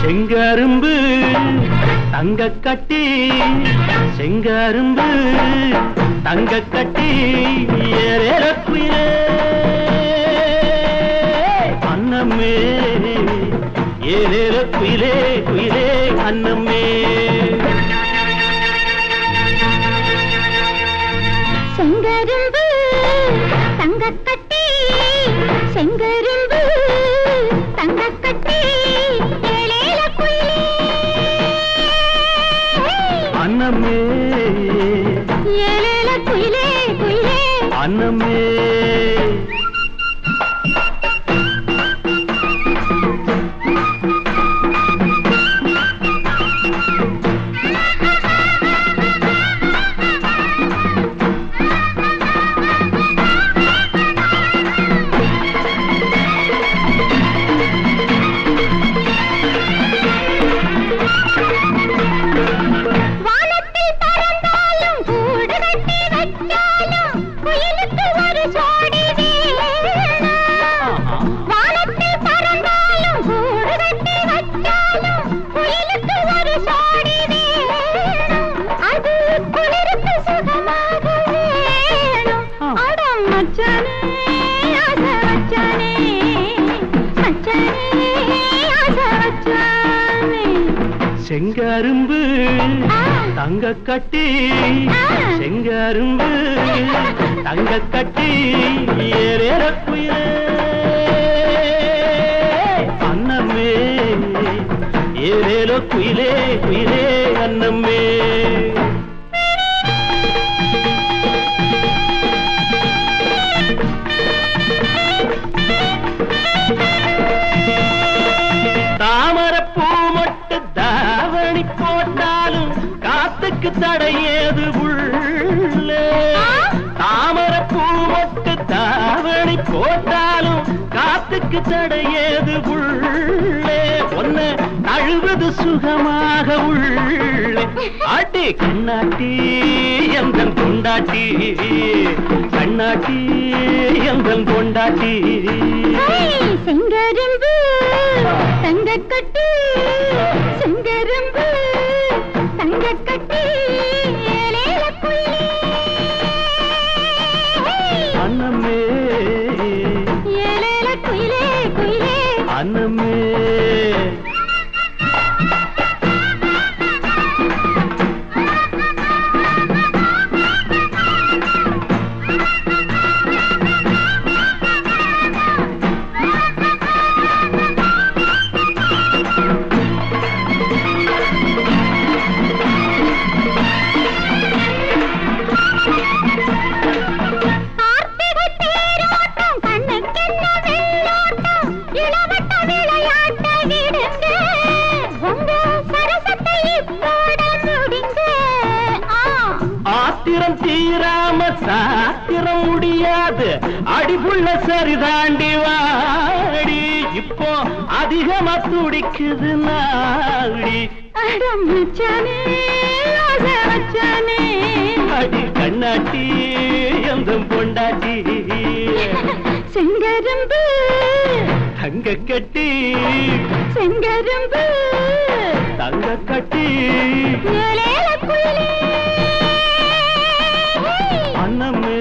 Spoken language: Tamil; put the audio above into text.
செங்கரும்பு தங்க கட்டி செங்கரும்பு தங்க கட்டி ஏறேற குயிலே அன்னமே ஏறேற குயிலே குயிலே அன்னமே செங்கரும்பு கட்டி செங்கரும்பு தங்க கட்டி அன்னமே. ஏழேல குயிலே குயிலே. அன்னமே. செங்கரும்பு ஆ. தங்க கட்டி ஆ. செங்கரும்பு தங்க கட்டி ஏறேற குயிலே அன்னமே ஏறேலோ குயிலே குயிலே அன்னமே காத்துக்கு தடையேது உள்ளே? தாமரப்பூ மொட்டு தாவணி போட்டாலும் காத்துக்கு தடையேது உள்ளே? ஒன்ன அழுவது சுகமாக உள்ளே. ஆட்டி கண்ணாட்டி எந்த கொண்டாட்டி கண்ணாட்டி எந்த கொண்டாட்டி செங்கரும்பு தங்கக்கட்டி குயிலே அன்னமே. ஏலேல குயிலே குயிலே. அன்னமே. ஆத்திரம் தீராம சாத்திரம் முடியாது. அடிபுள்ள சரிதாண்டி வாடி. இப்போ அதிகமா துடிக்குது நாடி. அடி கண்ணாட்டி எந்த பொண்டாட்டி. செங்கரும்பு. தங்க கட்டி செங்கரும்பு தங்க கட்டி सनम